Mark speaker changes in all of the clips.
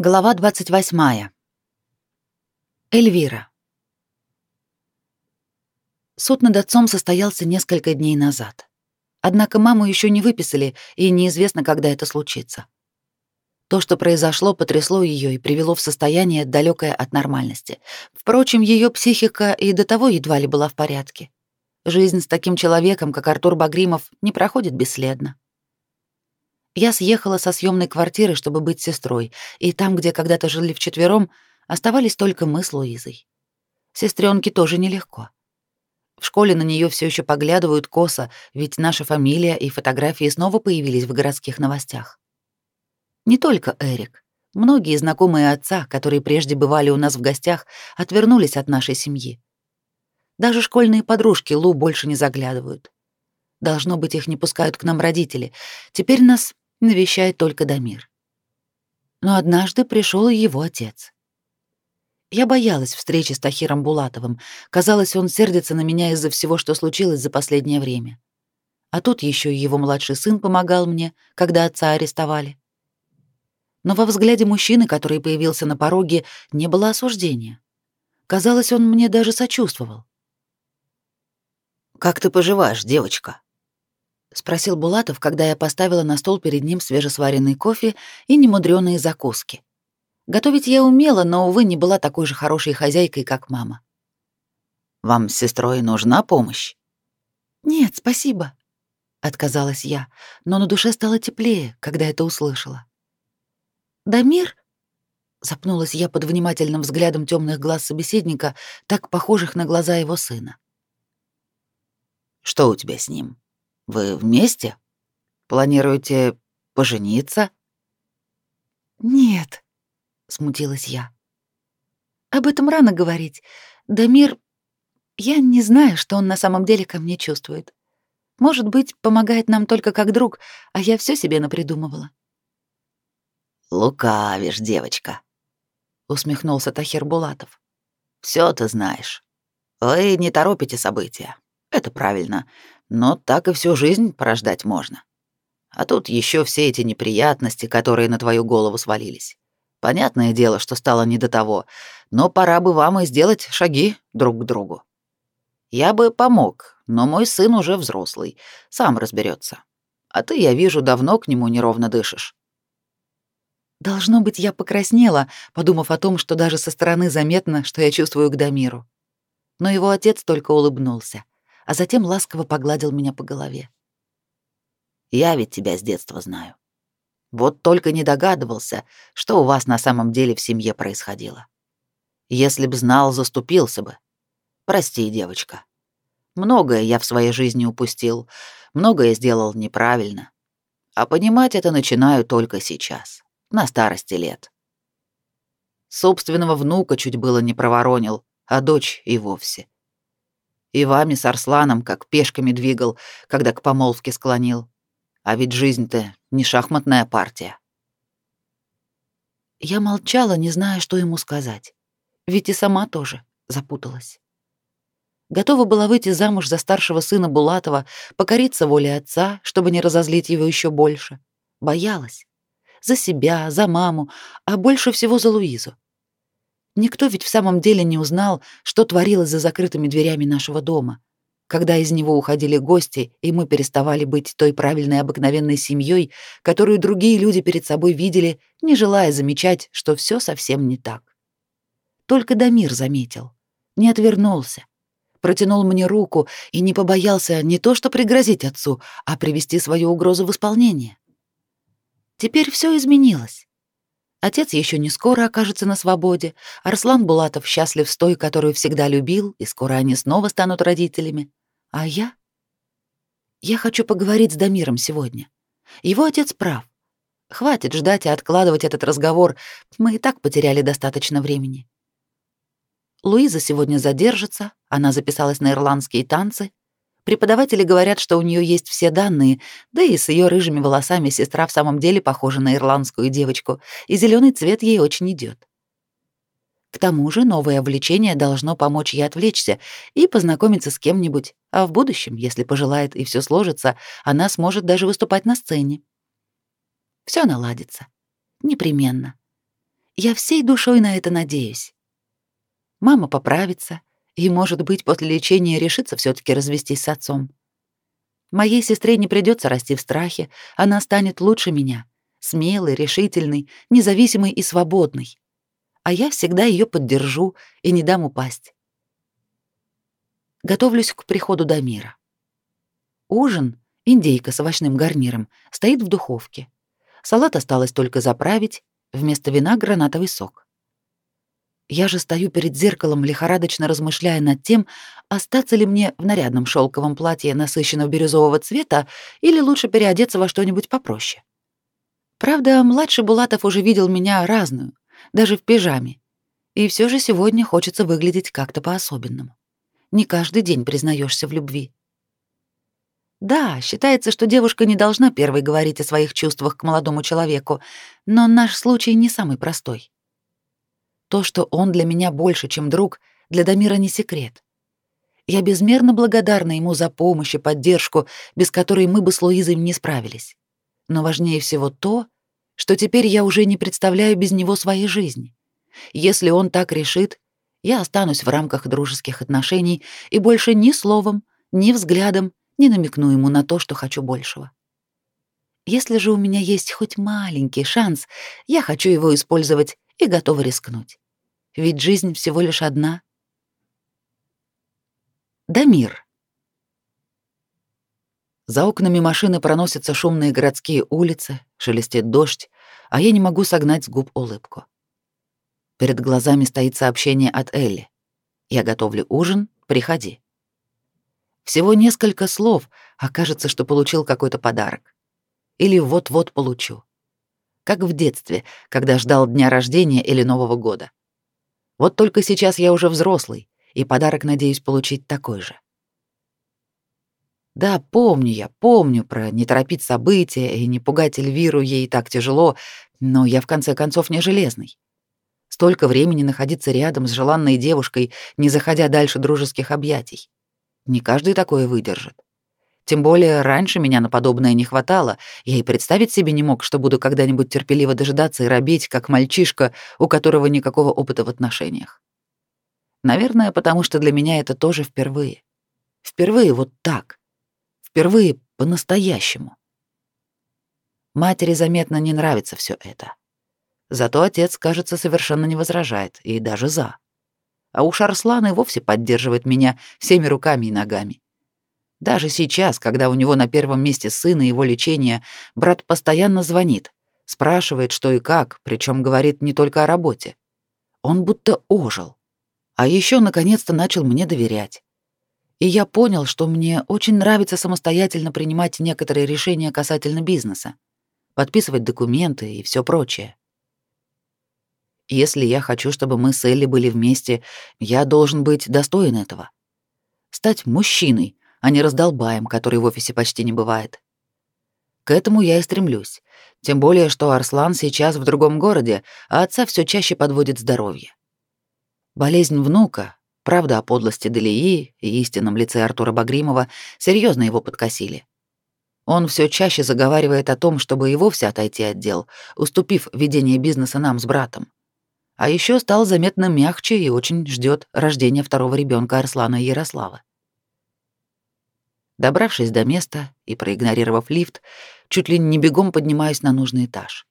Speaker 1: Глава 28. Эльвира. Суд над отцом состоялся несколько дней назад. Однако маму еще не выписали, и неизвестно, когда это случится. То, что произошло, потрясло ее и привело в состояние далекое от нормальности. Впрочем, ее психика и до того едва ли была в порядке. Жизнь с таким человеком, как Артур Багримов, не проходит бесследно. Я съехала со съемной квартиры, чтобы быть сестрой, и там, где когда-то жили вчетвером, оставались только мы с Луизой. Сестренке тоже нелегко. В школе на нее все еще поглядывают косо, ведь наша фамилия и фотографии снова появились в городских новостях. Не только Эрик. Многие знакомые отца, которые прежде бывали у нас в гостях, отвернулись от нашей семьи. Даже школьные подружки Лу больше не заглядывают. Должно быть, их не пускают к нам родители. Теперь нас навещает только Дамир. Но однажды пришел его отец. Я боялась встречи с Тахиром Булатовым. Казалось, он сердится на меня из-за всего, что случилось за последнее время. А тут еще и его младший сын помогал мне, когда отца арестовали. Но во взгляде мужчины, который появился на пороге, не было осуждения. Казалось, он мне даже сочувствовал.
Speaker 2: «Как ты поживаешь, девочка?»
Speaker 1: — спросил Булатов, когда я поставила на стол перед ним свежесваренный кофе и немудрёные закуски. Готовить я умела, но, увы, не была такой же хорошей хозяйкой, как мама.
Speaker 2: «Вам с сестрой нужна помощь?»
Speaker 1: «Нет, спасибо», — отказалась я, но на душе стало теплее, когда это услышала. «Дамир?» — запнулась я под внимательным взглядом темных глаз собеседника, так похожих на глаза его сына.
Speaker 2: «Что у тебя с ним?» Вы вместе? Планируете пожениться?
Speaker 1: Нет, смутилась я. Об этом рано говорить. Дамир, я не знаю, что он на самом деле ко мне чувствует. Может быть, помогает нам только как друг, а я все себе напридумывала.
Speaker 2: Лукавишь, девочка, усмехнулся Тахир Булатов. Все ты знаешь. Вы не торопите события. Это правильно но так и всю жизнь порождать можно. А тут еще все эти неприятности, которые на твою голову свалились. Понятное дело, что стало не до того, но пора бы вам и сделать шаги друг к другу. Я бы помог, но мой сын уже взрослый, сам разберется. А ты, я вижу, давно к нему неровно дышишь.
Speaker 1: Должно быть, я покраснела, подумав о том, что даже со стороны заметно, что я чувствую к Дамиру. Но его отец только улыбнулся а затем ласково погладил меня по голове.
Speaker 2: «Я ведь тебя с детства знаю. Вот только не догадывался, что у вас на самом деле в семье происходило. Если б знал, заступился бы. Прости, девочка. Многое я в своей жизни упустил, многое сделал неправильно. А понимать это начинаю только сейчас, на старости лет. Собственного внука чуть было не проворонил, а дочь и вовсе. И вами с Арсланом как пешками двигал, когда к помолвке склонил. А ведь жизнь-то не шахматная партия.
Speaker 1: Я молчала, не зная, что ему сказать. Ведь и сама тоже запуталась. Готова была выйти замуж за старшего сына Булатова, покориться воле отца, чтобы не разозлить его еще больше. Боялась. За себя, за маму, а больше всего за Луизу. Никто ведь в самом деле не узнал, что творилось за закрытыми дверями нашего дома, когда из него уходили гости, и мы переставали быть той правильной обыкновенной семьей, которую другие люди перед собой видели, не желая замечать, что все совсем не так. Только Дамир заметил, не отвернулся, протянул мне руку и не побоялся не то что пригрозить отцу, а привести свою угрозу в исполнение. Теперь все изменилось. Отец еще не скоро окажется на свободе. Арслан Булатов счастлив с той, которую всегда любил, и скоро они снова станут родителями. А я? Я хочу поговорить с Дамиром сегодня. Его отец прав. Хватит ждать и откладывать этот разговор. Мы и так потеряли достаточно времени. Луиза сегодня задержится, она записалась на ирландские танцы, Преподаватели говорят, что у нее есть все данные, да и с ее рыжими волосами сестра в самом деле похожа на ирландскую девочку, и зеленый цвет ей очень идет. К тому же новое увлечение должно помочь ей отвлечься и познакомиться с кем-нибудь, а в будущем, если пожелает и все сложится, она сможет даже выступать на сцене. Все наладится. Непременно. Я всей душой на это надеюсь. Мама поправится, и, может быть, после лечения решится все таки развестись с отцом. Моей сестре не придется расти в страхе, она станет лучше меня, смелой, решительной, независимой и свободной. А я всегда ее поддержу и не дам упасть. Готовлюсь к приходу Дамира. Ужин, индейка с овощным гарниром, стоит в духовке. Салат осталось только заправить, вместо вина гранатовый сок. Я же стою перед зеркалом, лихорадочно размышляя над тем, остаться ли мне в нарядном шелковом платье насыщенного бирюзового цвета или лучше переодеться во что-нибудь попроще. Правда, младший Булатов уже видел меня разную, даже в пижаме. И все же сегодня хочется выглядеть как-то по-особенному. Не каждый день признаешься в любви. Да, считается, что девушка не должна первой говорить о своих чувствах к молодому человеку, но наш случай не самый простой. То, что он для меня больше, чем друг, для Дамира не секрет. Я безмерно благодарна ему за помощь и поддержку, без которой мы бы с Луизой не справились. Но важнее всего то, что теперь я уже не представляю без него своей жизни. Если он так решит, я останусь в рамках дружеских отношений и больше ни словом, ни взглядом не намекну ему на то, что хочу большего. Если же у меня есть хоть маленький шанс, я хочу его использовать и готова рискнуть. Ведь жизнь всего лишь одна. Дамир. За окнами машины проносятся шумные городские улицы, шелестит дождь, а я не могу согнать с губ улыбку. Перед глазами стоит сообщение от Элли. «Я готовлю ужин, приходи». Всего несколько слов, а кажется, что получил какой-то подарок. Или вот-вот получу как в детстве, когда ждал дня рождения или Нового года. Вот только сейчас я уже взрослый, и подарок надеюсь получить такой же. Да, помню я, помню про не торопить события и не пугать Эльвиру, ей так тяжело, но я в конце концов не железный. Столько времени находиться рядом с желанной девушкой, не заходя дальше дружеских объятий. Не каждый такое выдержит. Тем более раньше меня на подобное не хватало, я и представить себе не мог, что буду когда-нибудь терпеливо дожидаться и робеть, как мальчишка, у которого никакого опыта в отношениях. Наверное, потому что для меня это тоже впервые. Впервые вот так. Впервые по-настоящему. Матери заметно не нравится все это. Зато отец, кажется, совершенно не возражает и даже за. А уж Арслан и вовсе поддерживает меня всеми руками и ногами. Даже сейчас, когда у него на первом месте сын и его лечение, брат постоянно звонит, спрашивает, что и как, причем говорит не только о работе. Он будто ожил. А еще наконец-то начал мне доверять. И я понял, что мне очень нравится самостоятельно принимать некоторые решения касательно бизнеса, подписывать документы и все прочее. Если я хочу, чтобы мы с Элли были вместе, я должен быть достоин этого. Стать мужчиной, а не раздолбаем, который в офисе почти не бывает. К этому я и стремлюсь. Тем более, что Арслан сейчас в другом городе, а отца все чаще подводит здоровье. Болезнь внука, правда о подлости Делии и истинном лице Артура Багримова серьезно его подкосили. Он все чаще заговаривает о том, чтобы и вовсе отойти от дел, уступив ведение бизнеса нам с братом. А еще стал заметно мягче и очень ждет рождения второго ребенка Арслана и Ярослава. Добравшись до места и проигнорировав лифт, чуть ли не бегом поднимаюсь на нужный этаж.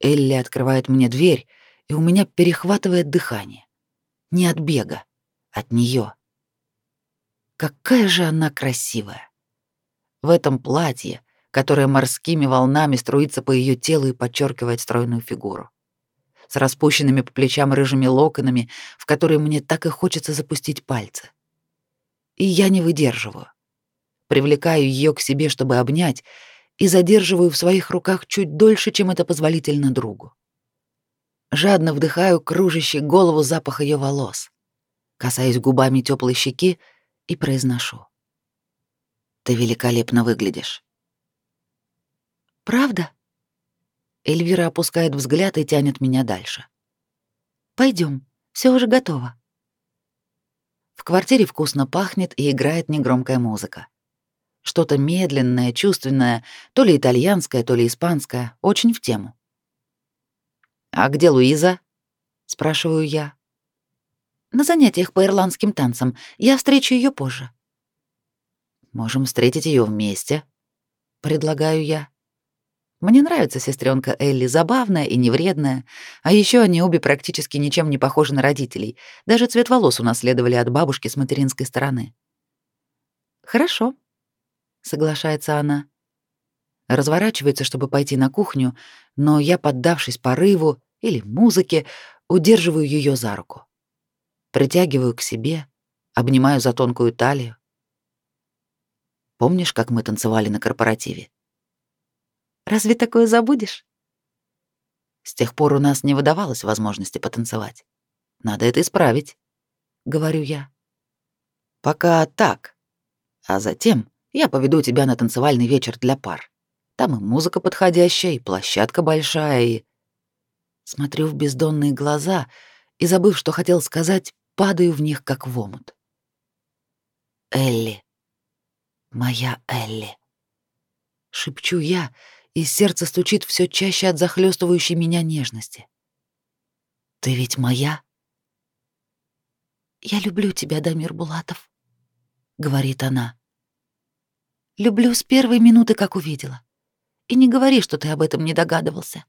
Speaker 1: Элли открывает мне дверь, и у меня перехватывает дыхание. Не от бега, от нее. Какая же она красивая. В этом платье, которое морскими волнами струится по ее телу и подчеркивает стройную фигуру. С распущенными по плечам рыжими локонами, в которые мне так и хочется запустить пальцы. И я не выдерживаю привлекаю ее к себе, чтобы обнять, и задерживаю в своих руках чуть дольше, чем это позволительно другу. Жадно вдыхаю кружащий голову запах ее волос, касаюсь губами теплой щеки и произношу. «Ты великолепно выглядишь». «Правда?» Эльвира опускает взгляд и тянет меня дальше. Пойдем, все уже готово. В квартире вкусно пахнет и играет негромкая музыка. Что-то медленное, чувственное, то ли итальянское, то ли испанское, очень в тему.
Speaker 2: «А где Луиза?» — спрашиваю я.
Speaker 1: «На занятиях по ирландским танцам. Я встречу ее позже».
Speaker 2: «Можем встретить ее вместе», — предлагаю я. Мне нравится сестренка Элли, забавная и невредная, а еще они обе практически ничем не похожи на родителей. Даже цвет волос унаследовали от бабушки с материнской стороны.
Speaker 1: Хорошо, соглашается она.
Speaker 2: Разворачивается, чтобы пойти на кухню, но я, поддавшись порыву или музыке, удерживаю ее за руку. Притягиваю к себе, обнимаю за тонкую талию. Помнишь, как мы танцевали на корпоративе?
Speaker 1: Разве такое забудешь?
Speaker 2: С тех пор у нас не выдавалось возможности потанцевать. Надо это исправить, говорю я. Пока так. А затем я поведу тебя на танцевальный вечер для пар. Там и музыка подходящая, и площадка большая, и... Смотрю в бездонные глаза и, забыв, что хотел сказать, падаю в них, как в омут. Элли. Моя Элли. Шепчу я, и сердце стучит все чаще от захлестывающей меня нежности. Ты ведь моя?
Speaker 1: Я люблю тебя, Дамир Булатов, говорит она. Люблю с первой минуты, как увидела. И не говори, что ты об этом не догадывался,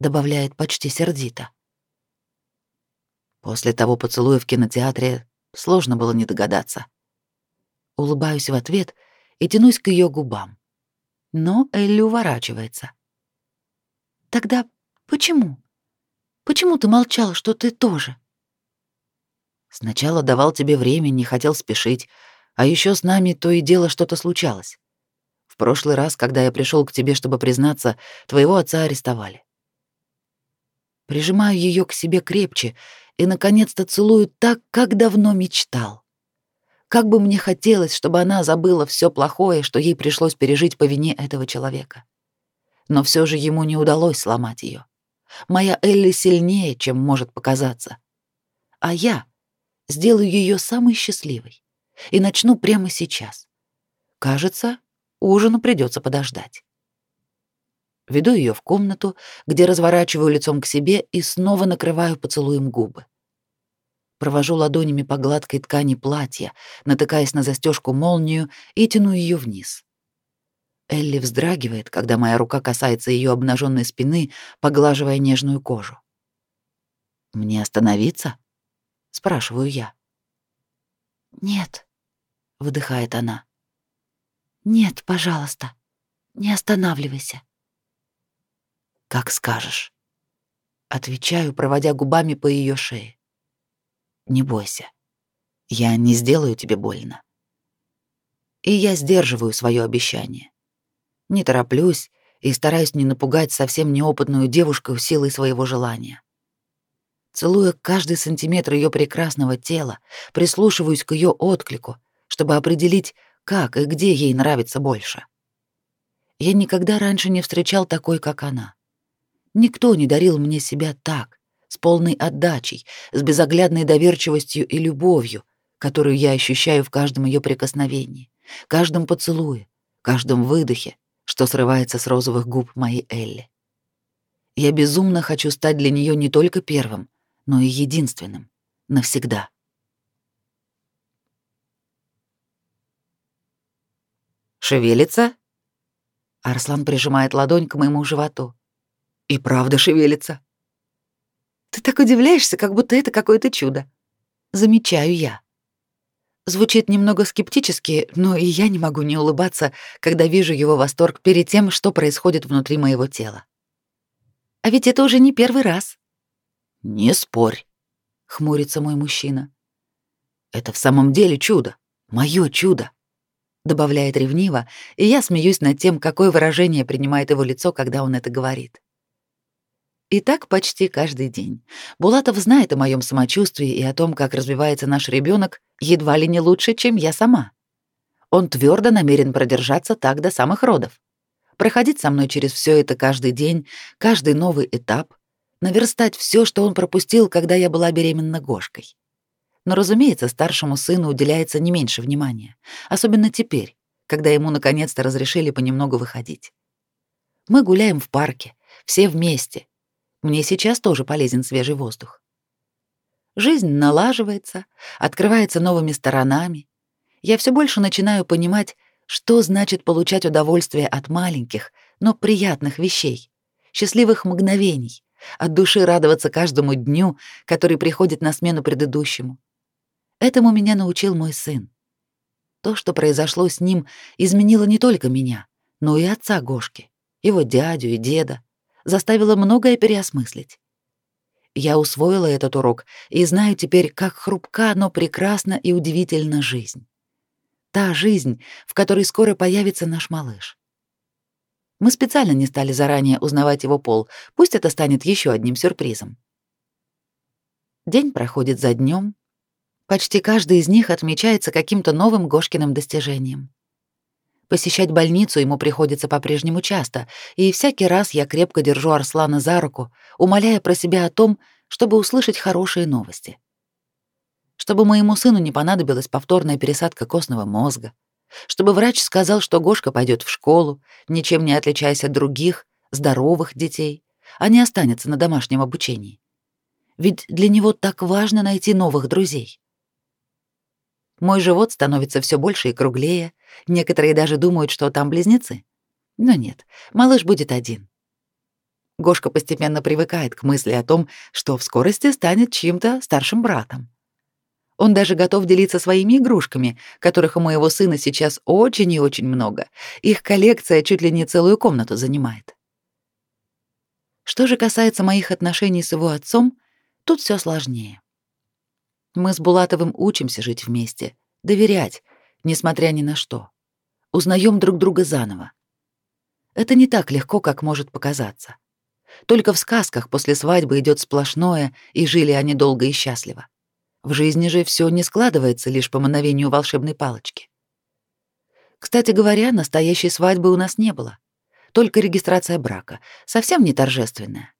Speaker 1: добавляет почти сердито.
Speaker 2: После того поцелуя в кинотеатре сложно было не догадаться. Улыбаюсь в ответ и тянусь к ее губам но Элли уворачивается.
Speaker 1: Тогда почему? Почему ты молчал, что ты тоже?
Speaker 2: Сначала давал тебе время, не хотел спешить, а еще с нами то и дело что-то случалось. В прошлый раз, когда я пришел к тебе, чтобы признаться, твоего отца арестовали. Прижимаю ее к себе крепче и наконец-то целую так, как давно мечтал. Как бы мне хотелось, чтобы она забыла все плохое, что ей пришлось пережить по вине этого человека. Но все же ему не удалось сломать ее. Моя Элли сильнее, чем может показаться. А я сделаю ее самой счастливой и начну прямо сейчас. Кажется, ужину придется подождать. Веду ее в комнату, где разворачиваю лицом к себе и снова накрываю поцелуем губы провожу ладонями по гладкой ткани платья, натыкаясь на застежку молнию и тяну ее вниз. Элли вздрагивает, когда моя рука касается ее обнаженной спины, поглаживая нежную кожу. «Мне остановиться?» — спрашиваю я.
Speaker 1: «Нет», — выдыхает она. «Нет, пожалуйста, не останавливайся».
Speaker 2: «Как скажешь», — отвечаю, проводя губами по ее шее. Не бойся. Я не сделаю тебе больно. И я сдерживаю свое обещание. Не тороплюсь и стараюсь не напугать совсем неопытную девушку силой своего желания. Целуя каждый сантиметр ее прекрасного тела, прислушиваюсь к ее отклику, чтобы определить, как и где ей нравится больше. Я никогда раньше не встречал такой, как она. Никто не дарил мне себя так, с полной отдачей, с безоглядной доверчивостью и любовью, которую я ощущаю в каждом ее прикосновении, каждом поцелуе, каждом выдохе, что срывается с розовых губ моей Элли. Я безумно хочу стать для нее не только первым, но и единственным, навсегда. «Шевелится?» Арслан прижимает ладонь к моему животу. «И правда шевелится»,
Speaker 1: ты так удивляешься, как будто это какое-то чудо. Замечаю я. Звучит немного скептически, но и я не могу не улыбаться, когда вижу его восторг перед тем, что происходит внутри моего тела. А ведь это уже не первый раз.
Speaker 2: Не спорь, хмурится мой мужчина. Это в самом деле чудо, мое чудо, добавляет ревниво, и я смеюсь над тем, какое выражение принимает его лицо, когда он это говорит. И так почти каждый день. Булатов знает о моем самочувствии и о том, как развивается наш ребенок, едва ли не лучше, чем я сама. Он твердо намерен продержаться так до самых родов. Проходить со мной через все это каждый день, каждый новый этап, наверстать все, что он пропустил, когда я была беременна Гошкой. Но, разумеется, старшему сыну уделяется не меньше внимания, особенно теперь, когда ему наконец-то разрешили понемногу выходить. Мы гуляем в парке, все вместе,
Speaker 1: Мне сейчас тоже полезен свежий воздух. Жизнь налаживается, открывается новыми сторонами. Я все больше начинаю понимать, что значит получать удовольствие от маленьких, но приятных вещей, счастливых мгновений, от души радоваться каждому дню, который приходит на смену предыдущему. Этому меня научил мой сын. То, что произошло с ним, изменило не только меня, но и отца Гошки, его дядю и деда, заставило многое переосмыслить. Я усвоила этот урок и знаю теперь, как хрупка, но прекрасна и удивительна жизнь. Та жизнь, в которой скоро появится наш малыш. Мы специально не стали заранее узнавать его пол, пусть это станет еще одним сюрпризом. День проходит за днем. Почти каждый из них отмечается каким-то новым Гошкиным достижением. Посещать больницу ему приходится по-прежнему часто, и всякий раз я крепко держу Арслана за руку, умоляя про себя о том, чтобы услышать хорошие новости. Чтобы моему сыну не понадобилась повторная пересадка костного мозга, чтобы врач сказал, что Гошка пойдет в школу, ничем не отличаясь от других, здоровых детей, а не останется на домашнем обучении. Ведь для него так важно найти новых друзей. Мой живот становится все больше и круглее. Некоторые даже думают, что там близнецы. Но нет, малыш будет один. Гошка постепенно привыкает к мысли о том, что в скорости станет чьим-то старшим братом. Он даже готов делиться своими игрушками, которых у моего сына сейчас очень и очень много. Их коллекция чуть ли не целую комнату занимает. Что же касается моих отношений с его отцом, тут все сложнее. Мы с Булатовым учимся жить вместе, доверять, несмотря ни на что. Узнаем друг друга заново. Это не так легко, как может показаться. Только в сказках после свадьбы идет сплошное, и жили они долго и счастливо. В жизни же все не складывается лишь по мановению волшебной палочки. Кстати говоря, настоящей свадьбы у нас не было. Только регистрация брака, совсем не торжественная.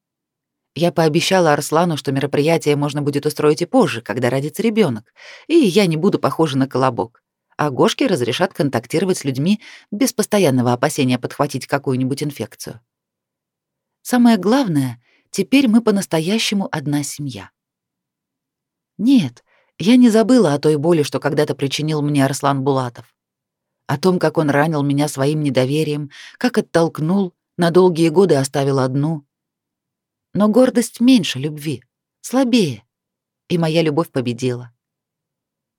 Speaker 1: Я пообещала Арслану, что мероприятие можно будет устроить и позже, когда родится ребенок, и я не буду похожа на колобок. А Гошке разрешат контактировать с людьми без постоянного опасения подхватить какую-нибудь инфекцию. Самое главное, теперь мы по-настоящему одна семья. Нет, я не забыла о той боли, что когда-то причинил мне Арслан Булатов. О том, как он ранил меня своим недоверием, как оттолкнул, на долгие годы оставил одну. Но гордость меньше любви, слабее, и моя любовь победила.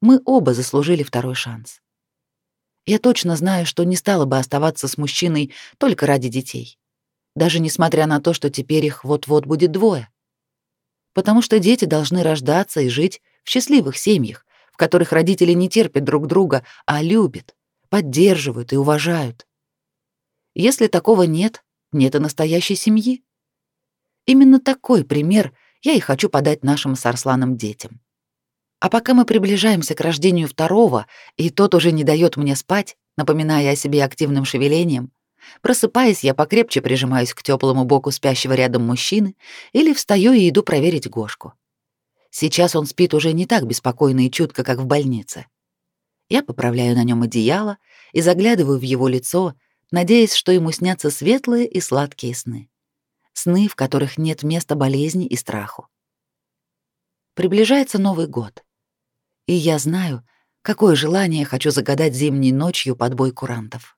Speaker 1: Мы оба заслужили второй шанс. Я точно знаю, что не стала бы оставаться с мужчиной только ради детей, даже несмотря на то, что теперь их вот-вот будет двое потому что дети должны рождаться и жить в счастливых семьях, в которых родители не терпят друг друга, а любят, поддерживают и уважают. Если такого нет, нет и настоящей семьи. Именно такой пример я и хочу подать нашим с Арсланом детям. А пока мы приближаемся к рождению второго, и тот уже не дает мне спать, напоминая о себе активным шевелением, Просыпаясь, я покрепче прижимаюсь к теплому боку спящего рядом мужчины или встаю и иду проверить Гошку. Сейчас он спит уже не так беспокойно и чутко, как в больнице. Я поправляю на нем одеяло и заглядываю в его лицо, надеясь, что ему снятся светлые и сладкие сны. Сны, в которых нет места болезни и страху. Приближается Новый год. И я знаю, какое желание хочу загадать зимней ночью под бой курантов.